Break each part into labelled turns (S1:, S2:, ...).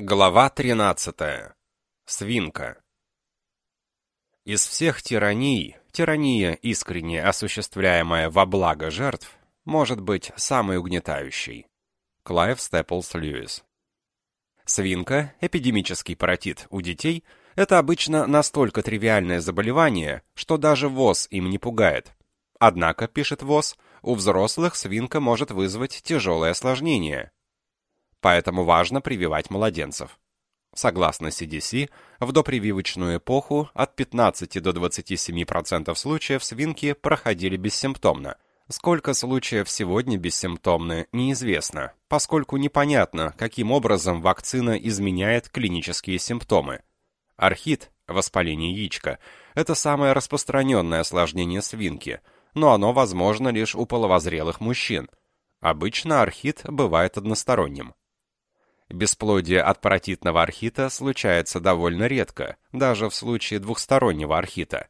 S1: Глава 13. Свинка. Из всех тираний, тирания, искренне осуществляемая во благо жертв, может быть самой угнетающей. Клайв Степлс Льюис. Свинка, эпидемический паротит у детей, это обычно настолько тривиальное заболевание, что даже ВОЗ им не пугает. Однако, пишет ВОЗ, у взрослых свинка может вызвать тяжелые осложнения – поэтому важно прививать младенцев. Согласно CDC, в допрививочную эпоху от 15 до 27% случаев свинки проходили бессимптомно. Сколько случаев сегодня бессимптомны, неизвестно, поскольку непонятно, каким образом вакцина изменяет клинические симптомы. Архит, воспаление яичка, это самое распространенное осложнение свинки, но оно возможно лишь у половозрелых мужчин. Обычно архит бывает односторонним. Бесплодие от паротитного архита случается довольно редко, даже в случае двухстороннего архита.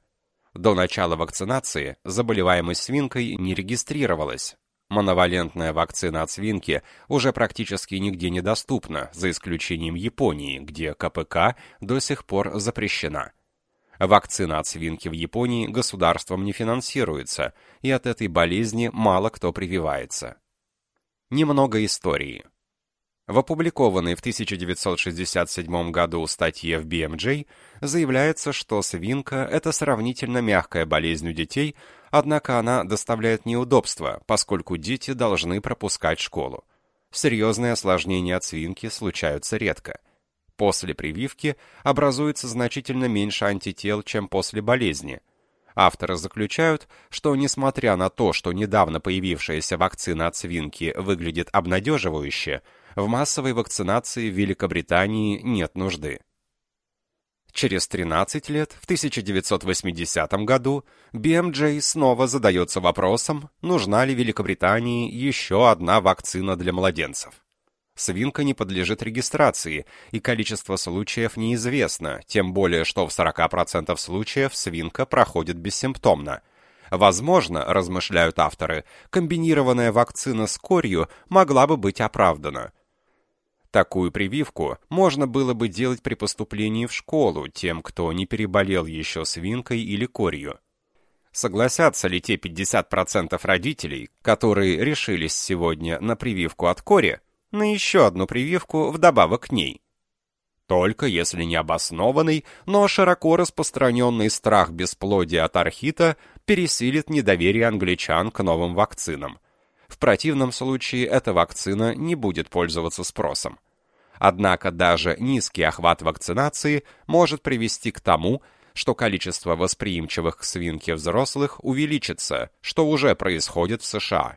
S1: До начала вакцинации заболеваемость свинкой не регистрировалась. Моновалентная вакцина от свинки уже практически нигде не доступна, за исключением Японии, где КПК до сих пор запрещена. Вакцина от свинки в Японии государством не финансируется, и от этой болезни мало кто прививается. Немного истории. В опубликованной в 1967 году статье в BMJ заявляется, что свинка – это сравнительно мягкая болезнь у детей, однако она доставляет неудобства, поскольку дети должны пропускать школу. Серьезные осложнения от свинки случаются редко. После прививки образуется значительно меньше антител, чем после болезни. Авторы заключают, что несмотря на то, что недавно появившаяся вакцина от свинки выглядит обнадеживающе, в массовой вакцинации в Великобритании нет нужды. Через 13 лет, в 1980 году, BMJ снова задается вопросом, нужна ли Великобритании еще одна вакцина для младенцев. Свинка не подлежит регистрации, и количество случаев неизвестно, тем более что в 40% случаев свинка проходит бессимптомно. Возможно, размышляют авторы, комбинированная вакцина с корью могла бы быть оправдана. Такую прививку можно было бы делать при поступлении в школу тем, кто не переболел еще свинкой или корью. Согласятся ли те 50% родителей, которые решились сегодня на прививку от кори, на еще одну прививку вдобавок к ней? Только если необоснованный, но широко распространенный страх бесплодия от архита пересилит недоверие англичан к новым вакцинам – в противном случае эта вакцина не будет пользоваться спросом. Однако даже низкий охват вакцинации может привести к тому, что количество восприимчивых к свинке взрослых увеличится, что уже происходит в США.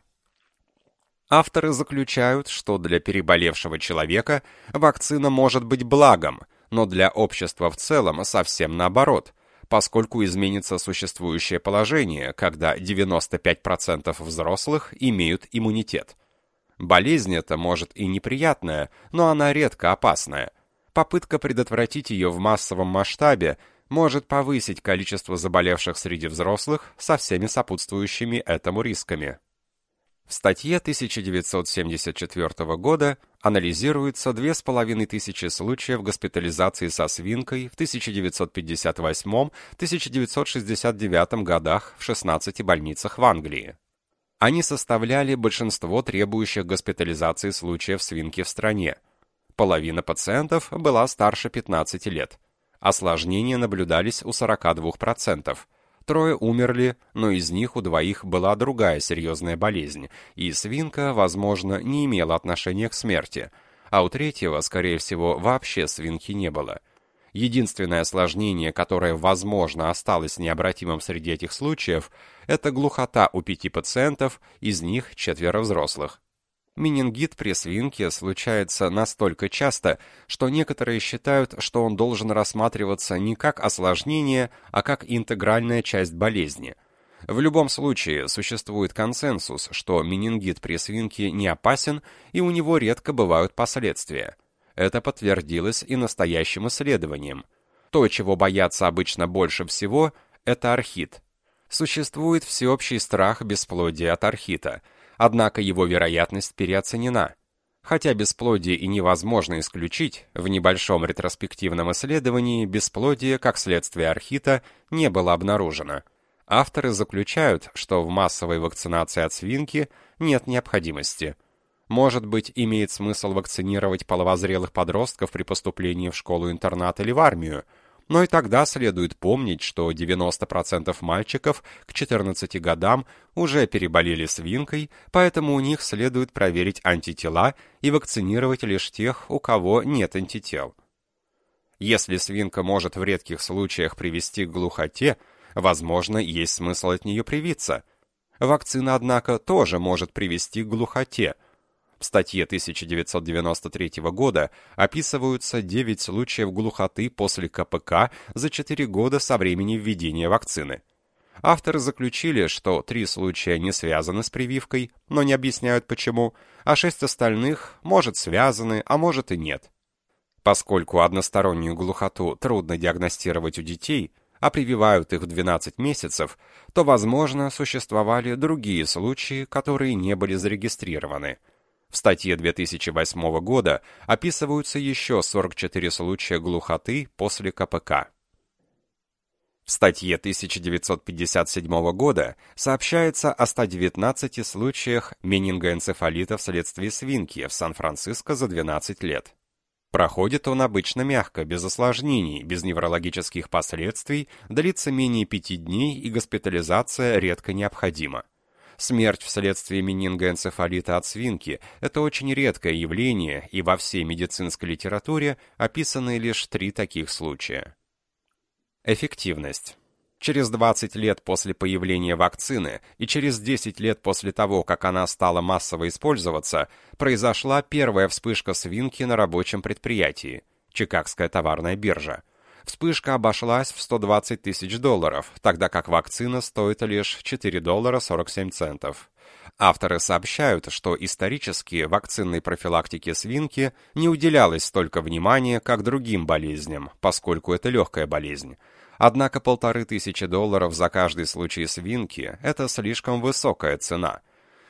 S1: Авторы заключают, что для переболевшего человека вакцина может быть благом, но для общества в целом совсем наоборот – поскольку изменится существующее положение, когда 95% взрослых имеют иммунитет. Болезнь эта может и неприятная, но она редко опасная. Попытка предотвратить ее в массовом масштабе может повысить количество заболевших среди взрослых со всеми сопутствующими этому рисками. В статье 1974 года анализируется 2500 случаев госпитализации со свинкой в 1958-1969 годах в 16 больницах в Англии. Они составляли большинство требующих госпитализации случаев свинки в стране. Половина пациентов была старше 15 лет. Осложнения наблюдались у 42%, Трое умерли, но из них у двоих была другая серьезная болезнь, и свинка, возможно, не имела отношения к смерти, а у третьего, скорее всего, вообще свинки не было. Единственное осложнение, которое, возможно, осталось необратимым среди этих случаев, это глухота у пяти пациентов, из них четверо взрослых. Менингит при свинке случается настолько часто, что некоторые считают, что он должен рассматриваться не как осложнение, а как интегральная часть болезни. В любом случае, существует консенсус, что менингит при свинке не опасен и у него редко бывают последствия. Это подтвердилось и настоящим исследованием. То, чего боятся обычно больше всего, это архит. Существует всеобщий страх бесплодия от архита – однако его вероятность переоценена. Хотя бесплодие и невозможно исключить, в небольшом ретроспективном исследовании бесплодие, как следствие архита, не было обнаружено. Авторы заключают, что в массовой вакцинации от свинки нет необходимости. Может быть, имеет смысл вакцинировать половозрелых подростков при поступлении в школу-интернат или в армию – но и тогда следует помнить, что 90% мальчиков к 14 годам уже переболели свинкой, поэтому у них следует проверить антитела и вакцинировать лишь тех, у кого нет антител. Если свинка может в редких случаях привести к глухоте, возможно, есть смысл от нее привиться. Вакцина, однако, тоже может привести к глухоте – в статье 1993 года описываются 9 случаев глухоты после КПК за 4 года со времени введения вакцины. Авторы заключили, что три случая не связаны с прививкой, но не объясняют почему, а шесть остальных, может, связаны, а может и нет. Поскольку одностороннюю глухоту трудно диагностировать у детей, а прививают их в 12 месяцев, то, возможно, существовали другие случаи, которые не были зарегистрированы – в статье 2008 года описываются еще 44 случая глухоты после КПК. В статье 1957 года сообщается о 119 случаях менингоэнцефалита вследствие свинки в Сан-Франциско за 12 лет. Проходит он обычно мягко, без осложнений, без неврологических последствий, длится менее пяти дней и госпитализация редко необходима. Смерть вследствие менингоэнцефалита от свинки – это очень редкое явление, и во всей медицинской литературе описаны лишь три таких случая. Эффективность. Через 20 лет после появления вакцины и через 10 лет после того, как она стала массово использоваться, произошла первая вспышка свинки на рабочем предприятии – Чикагская товарная биржа – Вспышка обошлась в 120 тысяч долларов, тогда как вакцина стоит лишь 4 доллара 47 центов. Авторы сообщают, что исторически вакцинной профилактике свинки не уделялось столько внимания, как другим болезням, поскольку это легкая болезнь. Однако полторы тысячи долларов за каждый случай свинки – это слишком высокая цена.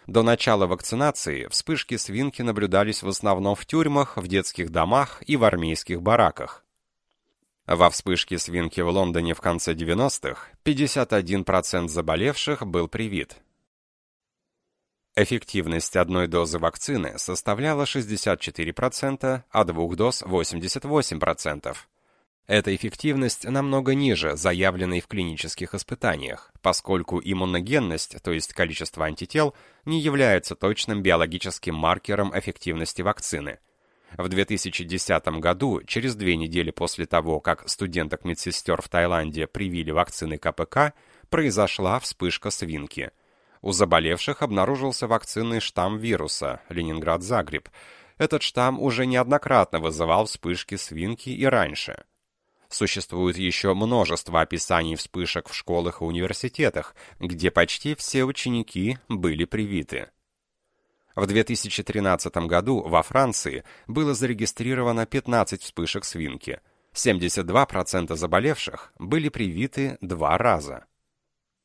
S1: До начала вакцинации вспышки свинки наблюдались в основном в тюрьмах, в детских домах и в армейских бараках. Во вспышке свинки в Лондоне в конце 90-х 51% заболевших был привит. Эффективность одной дозы вакцины составляла 64%, а двух доз 88%. Эта эффективность намного ниже заявленной в клинических испытаниях, поскольку иммуногенность, то есть количество антител, не является точным биологическим маркером эффективности вакцины – в 2010 году, через две недели после того, как студенток-медсестер в Таиланде привили вакцины КПК, произошла вспышка свинки. У заболевших обнаружился вакцинный штамм вируса Ленинград-Загреб. Этот штамм уже неоднократно вызывал вспышки свинки и раньше. Существует еще множество описаний вспышек в школах и университетах, где почти все ученики были привиты. В 2013 году во Франции было зарегистрировано 15 вспышек свинки. 72% заболевших были привиты два раза.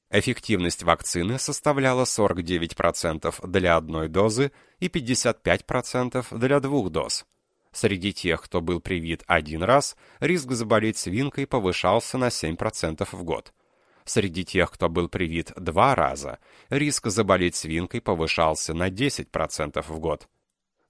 S1: Эффективность вакцины составляла 49% для одной дозы и 55% для двух доз. Среди тех, кто был привит один раз, риск заболеть свинкой повышался на 7% в год. Среди тех, кто был привит два раза, риск заболеть свинкой повышался на 10% в год.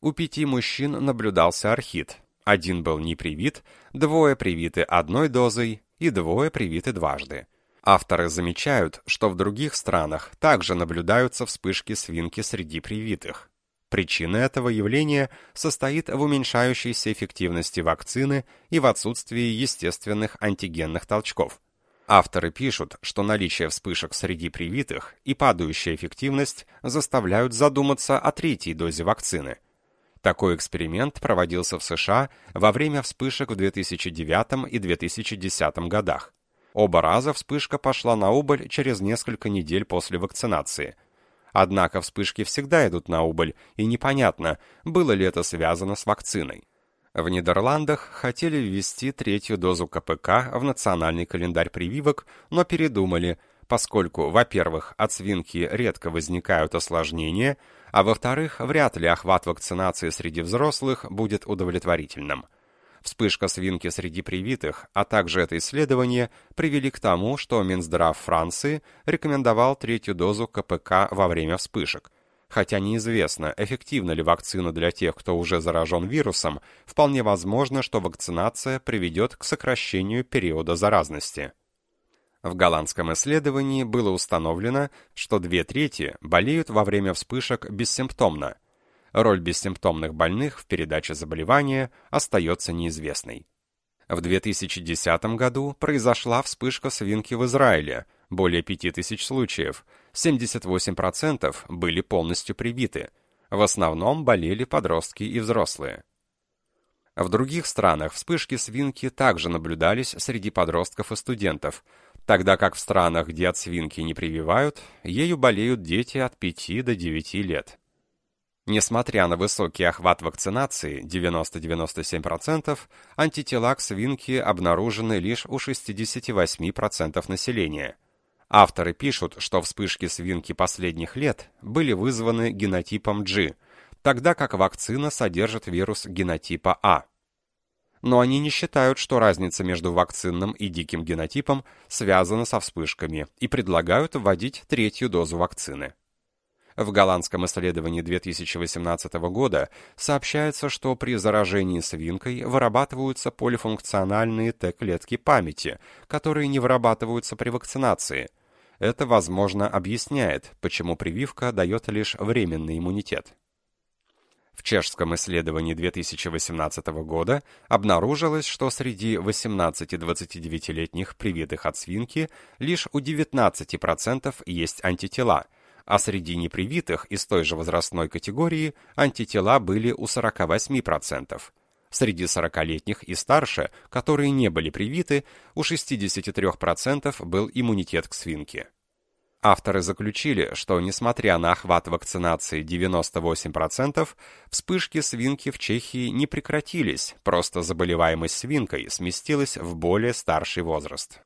S1: У пяти мужчин наблюдался архит. Один был не привит, двое привиты одной дозой и двое привиты дважды. Авторы замечают, что в других странах также наблюдаются вспышки свинки среди привитых. Причина этого явления состоит в уменьшающейся эффективности вакцины и в отсутствии естественных антигенных толчков – Авторы пишут, что наличие вспышек среди привитых и падающая эффективность заставляют задуматься о третьей дозе вакцины. Такой эксперимент проводился в США во время вспышек в 2009 и 2010 годах. Оба раза вспышка пошла на убыль через несколько недель после вакцинации. Однако вспышки всегда идут на убыль, и непонятно, было ли это связано с вакциной. В Нидерландах хотели ввести третью дозу КПК в национальный календарь прививок, но передумали, поскольку, во-первых, от свинки редко возникают осложнения, а во-вторых, вряд ли охват вакцинации среди взрослых будет удовлетворительным. Вспышка свинки среди привитых, а также это исследование привели к тому, что Минздрав Франции рекомендовал третью дозу КПК во время вспышек. Хотя неизвестно, эффективна ли вакцина для тех, кто уже заражен вирусом, вполне возможно, что вакцинация приведет к сокращению периода заразности. В голландском исследовании было установлено, что две трети болеют во время вспышек бессимптомно. Роль бессимптомных больных в передаче заболевания остается неизвестной. В 2010 году произошла вспышка свинки в Израиле, более 5000 случаев, 78% были полностью привиты, в основном болели подростки и взрослые. В других странах вспышки свинки также наблюдались среди подростков и студентов, тогда как в странах, где от свинки не прививают, ею болеют дети от 5 до 9 лет. Несмотря на высокий охват вакцинации 90-97%, антитела к свинке обнаружены лишь у 68% населения. Авторы пишут, что вспышки свинки последних лет были вызваны генотипом G, тогда как вакцина содержит вирус генотипа А но они не считают, что разница между вакцинным и диким генотипом связана со вспышками и предлагают вводить третью дозу вакцины. В голландском исследовании 2018 года сообщается, что при заражении свинкой вырабатываются полифункциональные Т-клетки памяти, которые не вырабатываются при вакцинации. Это, возможно, объясняет, почему прививка дает лишь временный иммунитет. В чешском исследовании 2018 года обнаружилось, что среди 18-29-летних привитых от свинки лишь у 19% есть антитела, а среди непривитых из той же возрастной категории антитела были у 48%. Среди 40-летних и старше, которые не были привиты, у 63% был иммунитет к свинке. Авторы заключили, что несмотря на охват вакцинации 98%, вспышки свинки в Чехии не прекратились, просто заболеваемость свинкой сместилась в более старший возраст.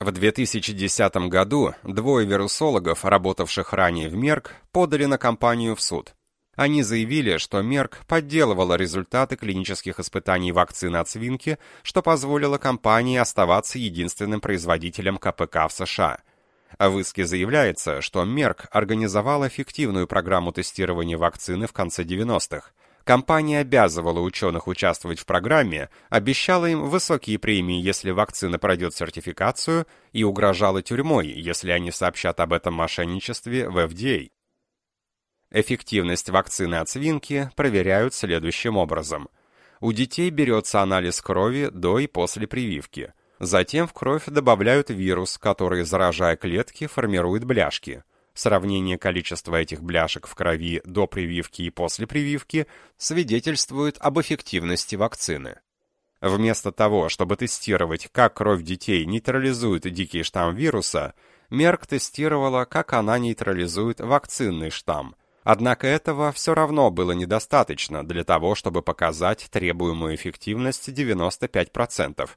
S1: В 2010 году двое вирусологов, работавших ранее в Мерк, подали на компанию в суд. Они заявили, что Мерк подделывала результаты клинических испытаний вакцины от свинки, что позволило компании оставаться единственным производителем КПК в США – в иске заявляется, что Мерк организовал эффективную программу тестирования вакцины в конце 90-х. Компания обязывала ученых участвовать в программе, обещала им высокие премии, если вакцина пройдет сертификацию, и угрожала тюрьмой, если они сообщат об этом мошенничестве в FDA. Эффективность вакцины от свинки проверяют следующим образом. У детей берется анализ крови до и после прививки. Затем в кровь добавляют вирус, который, заражая клетки, формирует бляшки. Сравнение количества этих бляшек в крови до прививки и после прививки свидетельствует об эффективности вакцины. Вместо того, чтобы тестировать, как кровь детей нейтрализует дикий штамм вируса, Мерк тестировала, как она нейтрализует вакцинный штамм. Однако этого все равно было недостаточно для того, чтобы показать требуемую эффективность 95%,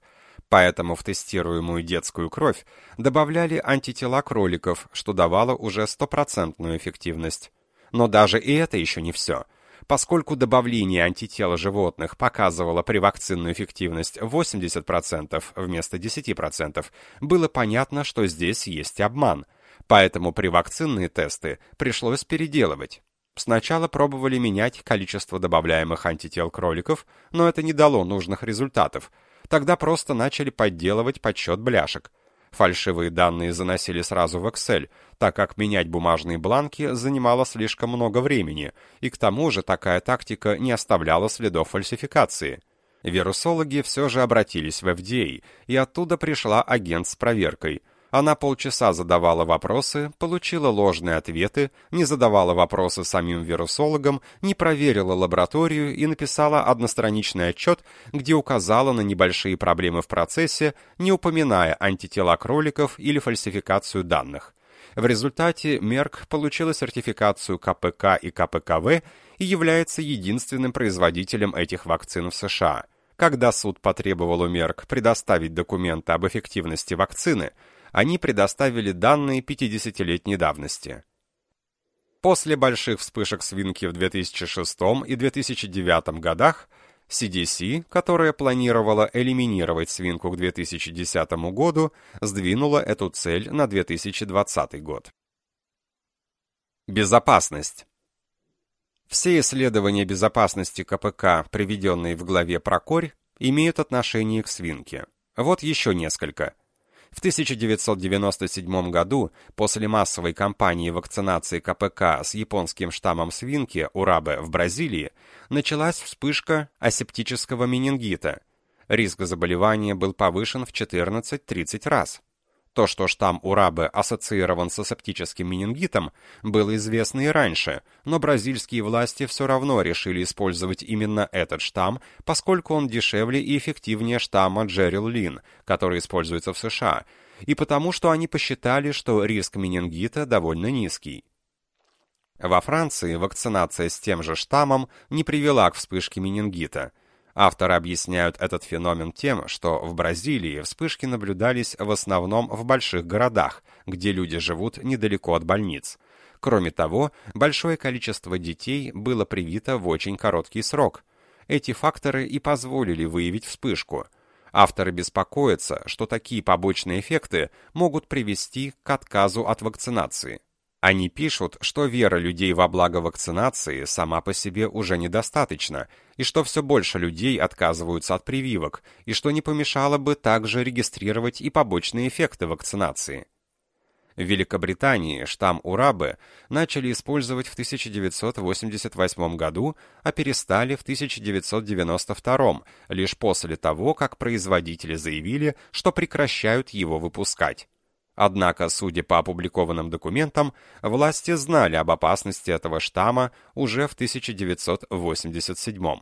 S1: Поэтому в тестируемую детскую кровь добавляли антитела кроликов, что давало уже стопроцентную эффективность. Но даже и это еще не все. Поскольку добавление антител животных показывало привакцинную эффективность 80% вместо 10%, было понятно, что здесь есть обман. Поэтому привакцинные тесты пришлось переделывать. Сначала пробовали менять количество добавляемых антител кроликов, но это не дало нужных результатов – Тогда просто начали подделывать подсчет бляшек. Фальшивые данные заносили сразу в Excel, так как менять бумажные бланки занимало слишком много времени, и к тому же такая тактика не оставляла следов фальсификации. Вирусологи все же обратились в FDA, и оттуда пришла агент с проверкой – она полчаса задавала вопросы, получила ложные ответы, не задавала вопросы самим вирусологам, не проверила лабораторию и написала одностраничный отчет, где указала на небольшие проблемы в процессе, не упоминая антитела кроликов или фальсификацию данных. В результате Мерк получила сертификацию КПК и КПКВ и является единственным производителем этих вакцин в США. Когда суд потребовал у Мерк предоставить документы об эффективности вакцины, они предоставили данные 50-летней давности. После больших вспышек свинки в 2006 и 2009 годах CDC, которая планировала элиминировать свинку к 2010 году, сдвинула эту цель на 2020 год. Безопасность. Все исследования безопасности КПК, приведенные в главе про корь, имеют отношение к свинке. Вот еще несколько. В 1997 году, после массовой кампании вакцинации КПК с японским штаммом свинки Урабе в Бразилии, началась вспышка асептического менингита. Риск заболевания был повышен в 14-30 раз. То, что штамм Урабе ассоциирован с асептическим менингитом, было известно и раньше, но бразильские власти все равно решили использовать именно этот штамм, поскольку он дешевле и эффективнее штамма Джерил Лин, который используется в США, и потому что они посчитали, что риск менингита довольно низкий. Во Франции вакцинация с тем же штаммом не привела к вспышке менингита – Авторы объясняют этот феномен тем, что в Бразилии вспышки наблюдались в основном в больших городах, где люди живут недалеко от больниц. Кроме того, большое количество детей было привито в очень короткий срок. Эти факторы и позволили выявить вспышку. Авторы беспокоятся, что такие побочные эффекты могут привести к отказу от вакцинации. Они пишут, что вера людей во благо вакцинации сама по себе уже недостаточна, и что все больше людей отказываются от прививок, и что не помешало бы также регистрировать и побочные эффекты вакцинации. В Великобритании штамм Урабы начали использовать в 1988 году, а перестали в 1992, лишь после того, как производители заявили, что прекращают его выпускать. Однако, судя по опубликованным документам, власти знали об опасности этого штамма уже в 1987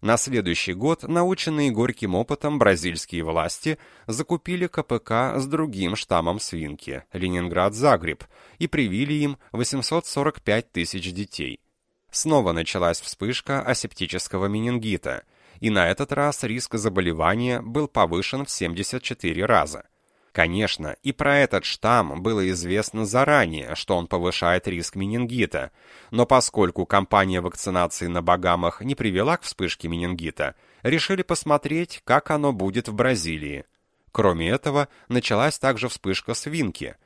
S1: На следующий год, наученные горьким опытом, бразильские власти закупили КПК с другим штаммом свинки – Ленинград-Загреб, и привили им 845 тысяч детей. Снова началась вспышка асептического менингита, и на этот раз риск заболевания был повышен в 74 раза – Конечно, и про этот штамм было известно заранее, что он повышает риск менингита, но поскольку кампания вакцинации на Багамах не привела к вспышке менингита, решили посмотреть, как оно будет в Бразилии. Кроме этого, началась также вспышка свинки.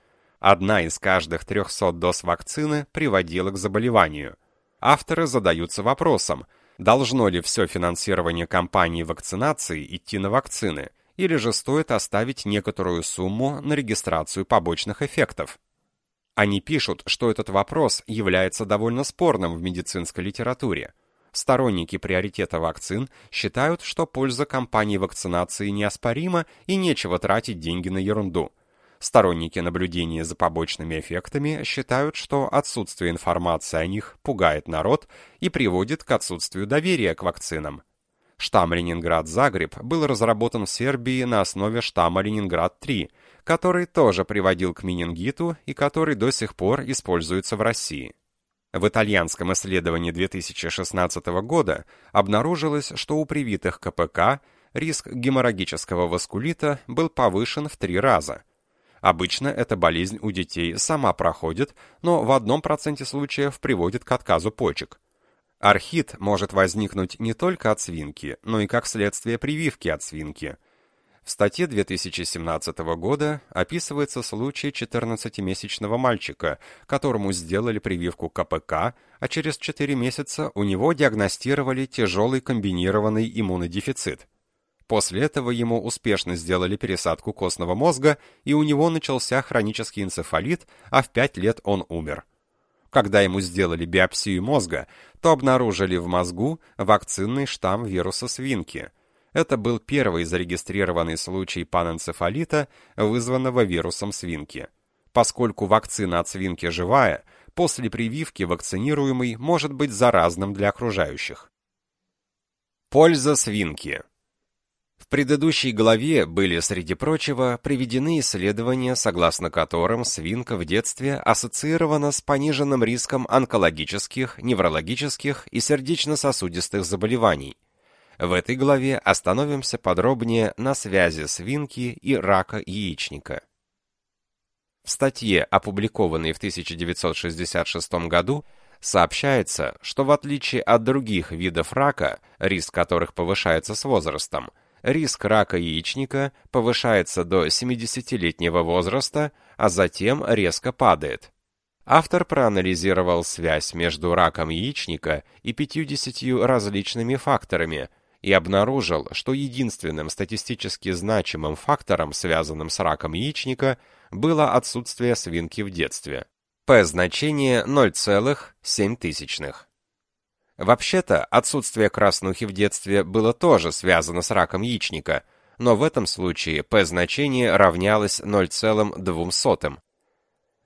S1: Одна из каждых 300 доз вакцины приводила к заболеванию. Авторы задаются вопросом, должно ли все финансирование кампании вакцинации идти на вакцины – или же стоит оставить некоторую сумму на регистрацию побочных эффектов. Они пишут, что этот вопрос является довольно спорным в медицинской литературе. Сторонники приоритета вакцин считают, что польза кампании вакцинации неоспорима и нечего тратить деньги на ерунду. Сторонники наблюдения за побочными эффектами считают, что отсутствие информации о них пугает народ и приводит к отсутствию доверия к вакцинам. Штамм Ленинград-Загреб был разработан в Сербии на основе штамма Ленинград-3, который тоже приводил к менингиту и который до сих пор используется в России. В итальянском исследовании 2016 года обнаружилось, что у привитых КПК риск геморрагического васкулита был повышен в три раза. Обычно эта болезнь у детей сама проходит, но в одном проценте случаев приводит к отказу почек. Архит может возникнуть не только от свинки, но и как следствие прививки от свинки. В статье 2017 года описывается случай 14-месячного мальчика, которому сделали прививку КПК, а через 4 месяца у него диагностировали тяжелый комбинированный иммунодефицит. После этого ему успешно сделали пересадку костного мозга, и у него начался хронический энцефалит, а в 5 лет он умер. Когда ему сделали биопсию мозга, то обнаружили в мозгу вакцинный штамм вируса свинки. Это был первый зарегистрированный случай панэнцефалита, вызванного вирусом свинки. Поскольку вакцина от свинки живая, после прививки вакцинируемый может быть заразным для окружающих. Польза свинки предыдущей главе были, среди прочего, приведены исследования, согласно которым свинка в детстве ассоциирована с пониженным риском онкологических, неврологических и сердечно-сосудистых заболеваний. В этой главе остановимся подробнее на связи свинки и рака яичника. В статье, опубликованной в 1966 году, сообщается, что в отличие от других видов рака, риск которых повышается с возрастом, риск рака яичника повышается до 70-летнего возраста, а затем резко падает. Автор проанализировал связь между раком яичника и 50 различными факторами и обнаружил, что единственным статистически значимым фактором, связанным с раком яичника, было отсутствие свинки в детстве. P значение 0,007. Вообще-то, отсутствие краснухи в детстве было тоже связано с раком яичника, но в этом случае P значение равнялось 0,02.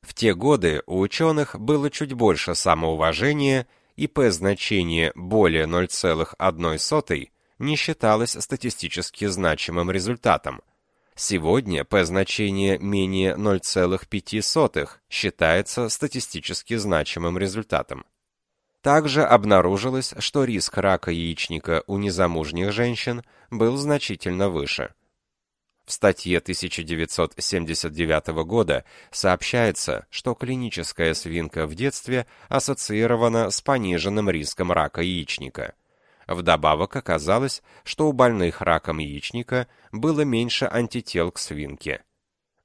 S1: В те годы у ученых было чуть больше самоуважения, и P-значение более 0,01 не считалось статистически значимым результатом. Сегодня P-значение менее 0,05 считается статистически значимым результатом. Также обнаружилось, что риск рака яичника у незамужних женщин был значительно выше. В статье 1979 года сообщается, что клиническая свинка в детстве ассоциирована с пониженным риском рака яичника. Вдобавок оказалось, что у больных раком яичника было меньше антител к свинке.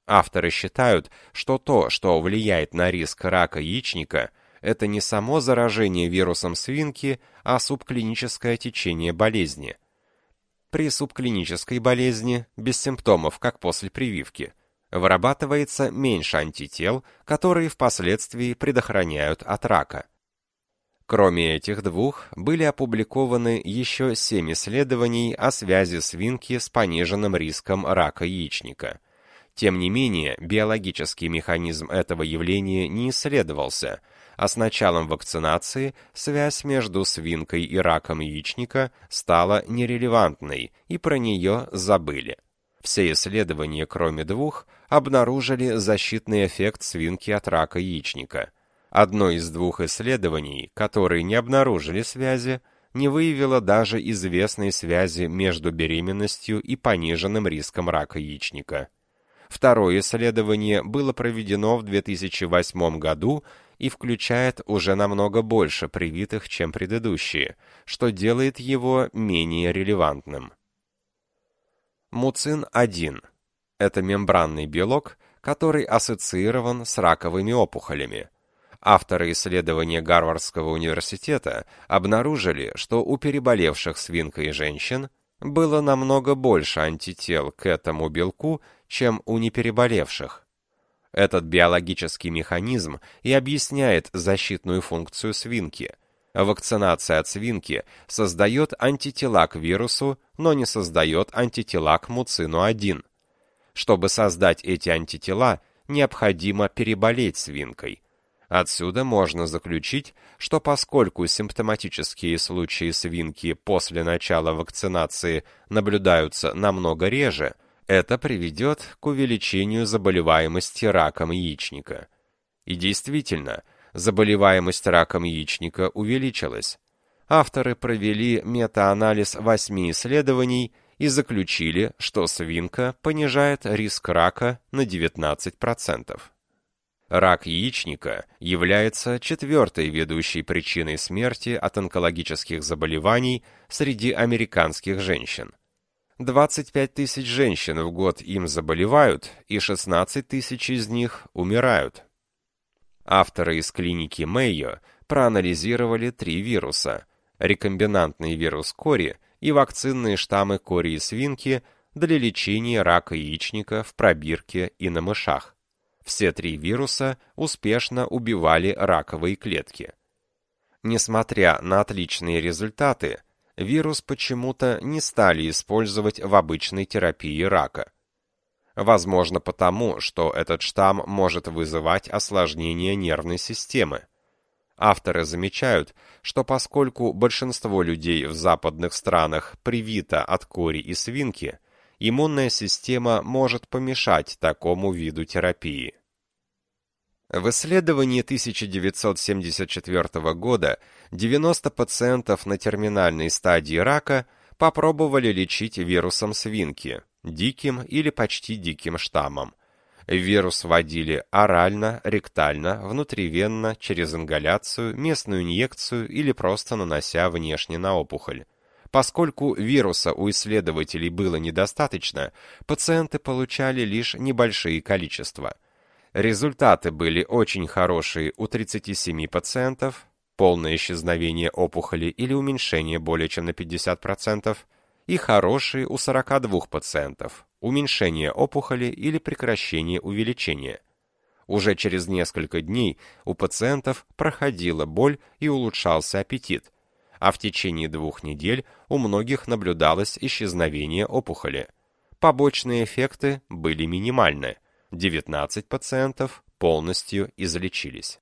S1: Авторы считают, что то, что влияет на риск рака яичника, это не само заражение вирусом свинки, а субклиническое течение болезни – при субклинической болезни, без симптомов, как после прививки, вырабатывается меньше антител, которые впоследствии предохраняют от рака. Кроме этих двух, были опубликованы еще семь исследований о связи свинки с пониженным риском рака яичника. Тем не менее, биологический механизм этого явления не исследовался, а с началом вакцинации связь между свинкой и раком яичника стала нерелевантной, и про нее забыли. Все исследования, кроме двух, обнаружили защитный эффект свинки от рака яичника. Одно из двух исследований, которые не обнаружили связи, не выявило даже известной связи между беременностью и пониженным риском рака яичника. Второе исследование было проведено в 2008 году и включает уже намного больше привитых, чем предыдущие, что делает его менее релевантным. Муцин-1 – это мембранный белок, который ассоциирован с раковыми опухолями. Авторы исследования Гарвардского университета обнаружили, что у переболевших свинкой женщин было намного больше антител к этому белку, чем у непереболевших. Этот биологический механизм и объясняет защитную функцию свинки. Вакцинация от свинки создает антитела к вирусу, но не создает антитела к муцину-1. Чтобы создать эти антитела, необходимо переболеть свинкой. Отсюда можно заключить, что поскольку симптоматические случаи свинки после начала вакцинации наблюдаются намного реже, это приведет к увеличению заболеваемости раком яичника. И действительно, заболеваемость раком яичника увеличилась. Авторы провели метаанализ восьми исследований и заключили, что свинка понижает риск рака на 19%. Рак яичника является четвертой ведущей причиной смерти от онкологических заболеваний среди американских женщин. 25 тысяч женщин в год им заболевают, и 16 тысяч из них умирают. Авторы из клиники Мэйо проанализировали три вируса – рекомбинантный вирус кори и вакцинные штаммы кори и свинки для лечения рака яичника в пробирке и на мышах. Все три вируса успешно убивали раковые клетки. Несмотря на отличные результаты, вирус почему-то не стали использовать в обычной терапии рака. Возможно потому, что этот штамм может вызывать осложнение нервной системы. Авторы замечают, что поскольку большинство людей в западных странах привито от кори и свинки, иммунная система может помешать такому виду терапии. В исследовании 1974 года 90 пациентов на терминальной стадии рака попробовали лечить вирусом свинки, диким или почти диким штаммом. Вирус вводили орально, ректально, внутривенно, через ингаляцию, местную инъекцию или просто нанося внешне на опухоль. Поскольку вируса у исследователей было недостаточно, пациенты получали лишь небольшие количества. Результаты были очень хорошие у 37 пациентов, полное исчезновение опухоли или уменьшение более чем на 50%, и хорошие у 42 пациентов, уменьшение опухоли или прекращение увеличения. Уже через несколько дней у пациентов проходила боль и улучшался аппетит, а в течение двух недель у многих наблюдалось исчезновение опухоли. Побочные эффекты были минимальны. 19 пациентов полностью излечились.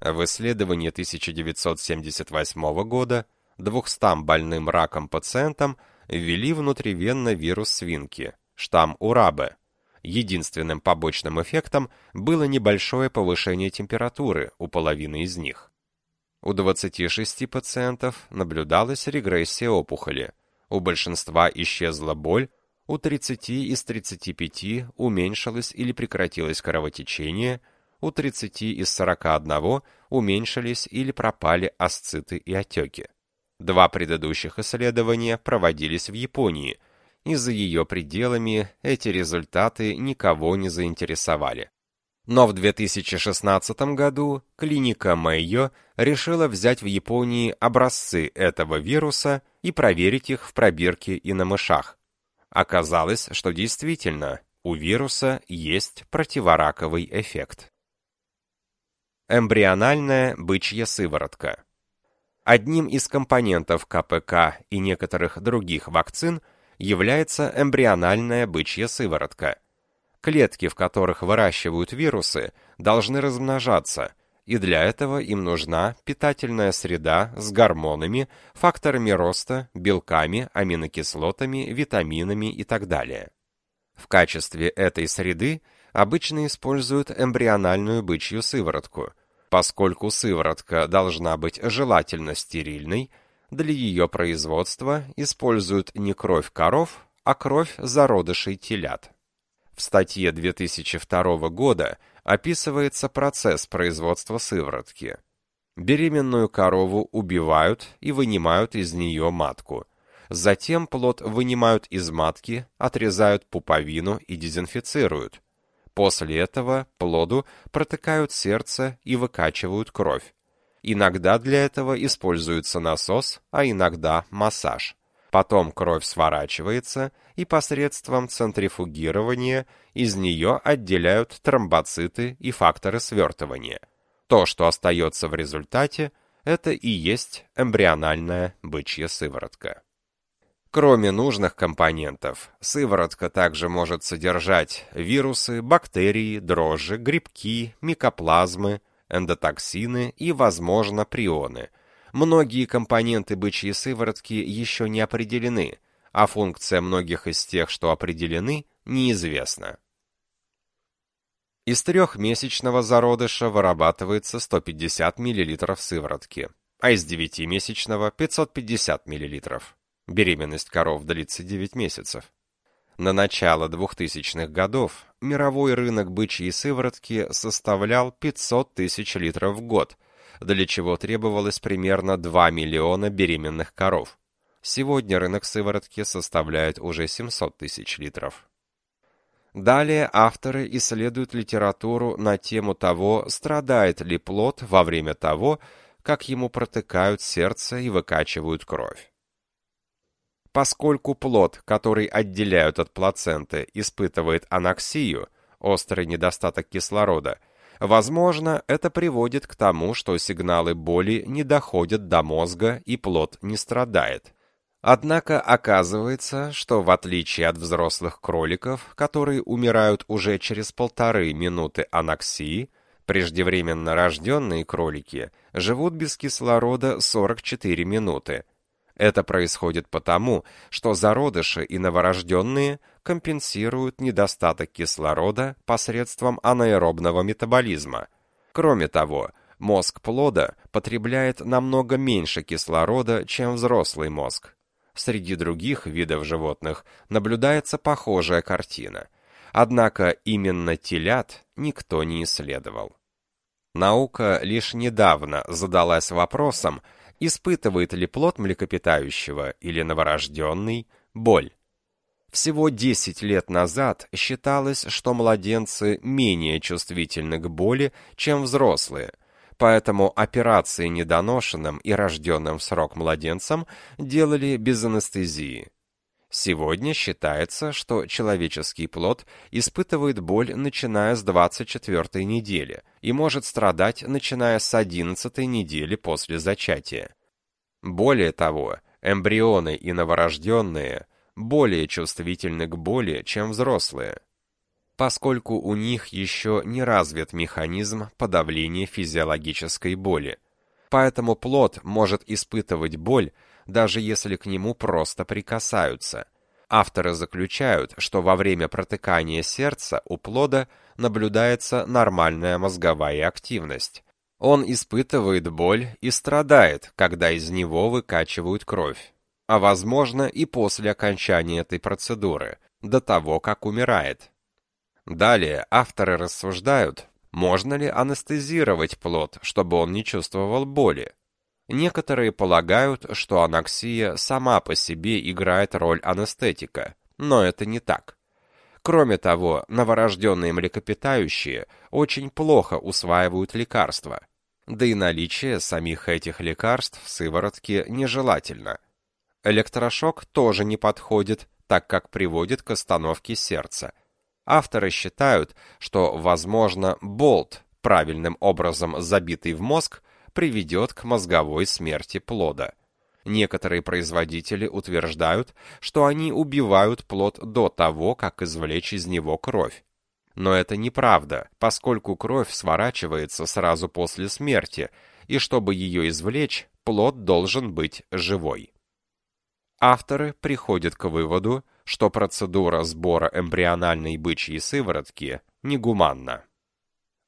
S1: В исследовании 1978 года 200 больным раком пациентам ввели внутривенно вирус свинки, штамм Урабе. Единственным побочным эффектом было небольшое повышение температуры у половины из них. У 26 пациентов наблюдалась регрессия опухоли. У большинства исчезла боль, у 30 из 35 уменьшилось или прекратилось кровотечение, у 30 из 41 уменьшились или пропали асциты и отеки. Два предыдущих исследования проводились в Японии, и за ее пределами эти результаты никого не заинтересовали. Но в 2016 году клиника Мэйо решила взять в Японии образцы этого вируса и проверить их в пробирке и на мышах. Оказалось, что действительно у вируса есть противораковый эффект. Эмбриональная бычья сыворотка Одним из компонентов КПК и некоторых других вакцин является эмбриональная бычья сыворотка. Клетки, в которых выращивают вирусы, должны размножаться, и для этого им нужна питательная среда с гормонами, факторами роста, белками, аминокислотами, витаминами и так далее. В качестве этой среды обычно используют эмбриональную бычью сыворотку – Поскольку сыворотка должна быть желательно стерильной, для ее производства используют не кровь коров, а кровь зародышей телят. В статье 2002 года описывается процесс производства сыворотки. Беременную корову убивают и вынимают из нее матку. Затем плод вынимают из матки, отрезают пуповину и дезинфицируют. После этого плоду протыкают сердце и выкачивают кровь. Иногда для этого используется насос, а иногда массаж. Потом кровь сворачивается, и посредством центрифугирования из нее отделяют тромбоциты и факторы свертывания. То, что остается в результате, это и есть эмбриональная бычья сыворотка. Кроме нужных компонентов, сыворотка также может содержать вирусы, бактерии, дрожжи, грибки, микоплазмы, эндотоксины и, возможно, прионы. Многие компоненты бычьей сыворотки еще не определены, а функция многих из тех, что определены, неизвестна. Из трехмесячного зародыша вырабатывается 150 мл сыворотки, а из девятимесячного 550 мл. Беременность коров длится 9 месяцев. На начало 2000-х годов мировой рынок бычьей сыворотки составлял 500 тысяч литров в год, для чего требовалось примерно 2 миллиона беременных коров. Сегодня рынок сыворотки составляет уже 700 тысяч литров. Далее авторы исследуют литературу на тему того, страдает ли плод во время того, как ему протыкают сердце и выкачивают кровь. Поскольку плод, который отделяют от плаценты, испытывает аноксию, острый недостаток кислорода, возможно, это приводит к тому, что сигналы боли не доходят до мозга и плод не страдает. Однако оказывается, что в отличие от взрослых кроликов, которые умирают уже через полторы минуты аноксии, преждевременно рожденные кролики живут без кислорода 44 минуты, это происходит потому, что зародыши и новорожденные компенсируют недостаток кислорода посредством анаэробного метаболизма. Кроме того, мозг плода потребляет намного меньше кислорода, чем взрослый мозг. Среди других видов животных наблюдается похожая картина. Однако именно телят никто не исследовал. Наука лишь недавно задалась вопросом, испытывает ли плод млекопитающего или новорожденный боль. Всего 10 лет назад считалось, что младенцы менее чувствительны к боли, чем взрослые, поэтому операции недоношенным и рожденным в срок младенцам делали без анестезии. Сегодня считается, что человеческий плод испытывает боль начиная с 24 недели и может страдать начиная с 11 недели после зачатия. Более того, эмбрионы и новорожденные более чувствительны к боли, чем взрослые, поскольку у них еще не развит механизм подавления физиологической боли. Поэтому плод может испытывать боль, даже если к нему просто прикасаются. Авторы заключают, что во время протыкания сердца у плода наблюдается нормальная мозговая активность. Он испытывает боль и страдает, когда из него выкачивают кровь. А возможно и после окончания этой процедуры, до того, как умирает. Далее авторы рассуждают, можно ли анестезировать плод, чтобы он не чувствовал боли. Некоторые полагают, что анаксия сама по себе играет роль анестетика, но это не так. Кроме того, новорожденные млекопитающие очень плохо усваивают лекарства, да и наличие самих этих лекарств в сыворотке нежелательно. Электрошок тоже не подходит, так как приводит к остановке сердца. Авторы считают, что, возможно, болт, правильным образом забитый в мозг, приведет к мозговой смерти плода. Некоторые производители утверждают, что они убивают плод до того, как извлечь из него кровь. Но это неправда, поскольку кровь сворачивается сразу после смерти, и чтобы ее извлечь, плод должен быть живой. Авторы приходят к выводу, что процедура сбора эмбриональной бычьей сыворотки негуманна.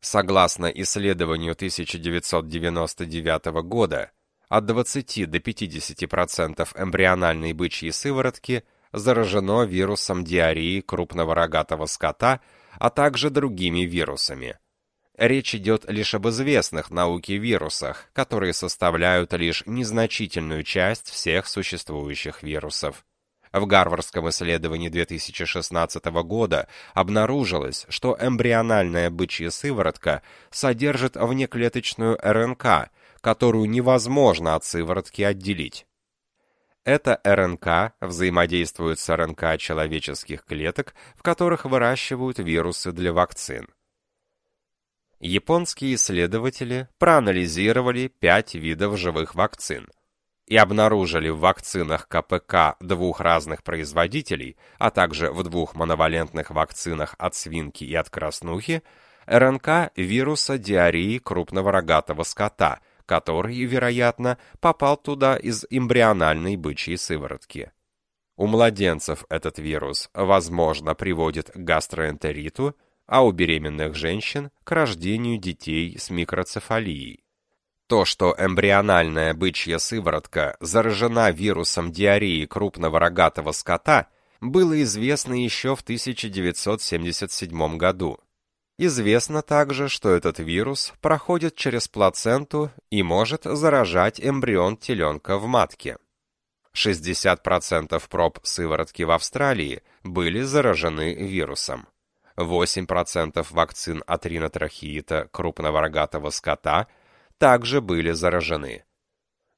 S1: Согласно исследованию 1999 года, от 20 до 50% эмбриональной бычьей сыворотки заражено вирусом диареи крупного рогатого скота, а также другими вирусами. Речь идет лишь об известных науке вирусах, которые составляют лишь незначительную часть всех существующих вирусов. В Гарвардском исследовании 2016 года обнаружилось, что эмбриональная бычья сыворотка содержит внеклеточную РНК, которую невозможно от сыворотки отделить. Эта РНК взаимодействует с РНК человеческих клеток, в которых выращивают вирусы для вакцин. Японские исследователи проанализировали пять видов живых вакцин – и обнаружили в вакцинах КПК двух разных производителей, а также в двух моновалентных вакцинах от свинки и от краснухи, РНК вируса диареи крупного рогатого скота, который, вероятно, попал туда из эмбриональной бычьей сыворотки. У младенцев этот вирус, возможно, приводит к гастроэнтериту, а у беременных женщин – к рождению детей с микроцефалией. То, что эмбриональная бычья сыворотка заражена вирусом диареи крупного рогатого скота, было известно еще в 1977 году. Известно также, что этот вирус проходит через плаценту и может заражать эмбрион теленка в матке. 60% проб сыворотки в Австралии были заражены вирусом. 8% вакцин от ринотрахеита крупного рогатого скота – также были заражены.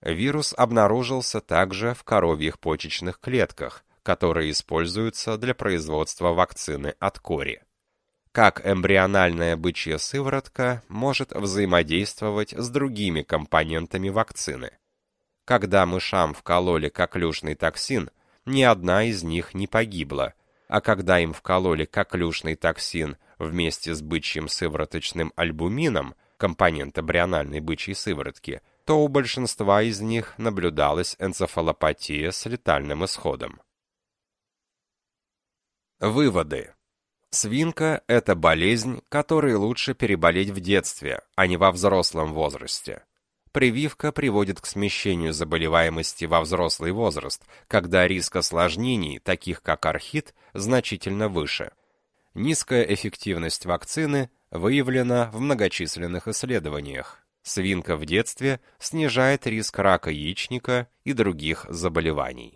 S1: Вирус обнаружился также в коровьих почечных клетках, которые используются для производства вакцины от кори. Как эмбриональная бычья сыворотка может взаимодействовать с другими компонентами вакцины? Когда мышам вкололи коклюшный токсин, ни одна из них не погибла, а когда им вкололи коклюшный токсин вместе с бычьим сывороточным альбумином, компонент эмбриональной бычьей сыворотки, то у большинства из них наблюдалась энцефалопатия с летальным исходом. Выводы. Свинка – это болезнь, которой лучше переболеть в детстве, а не во взрослом возрасте. Прививка приводит к смещению заболеваемости во взрослый возраст, когда риск осложнений, таких как архит, значительно выше – Низкая эффективность вакцины выявлена в многочисленных исследованиях. Свинка в детстве снижает риск рака яичника и других заболеваний.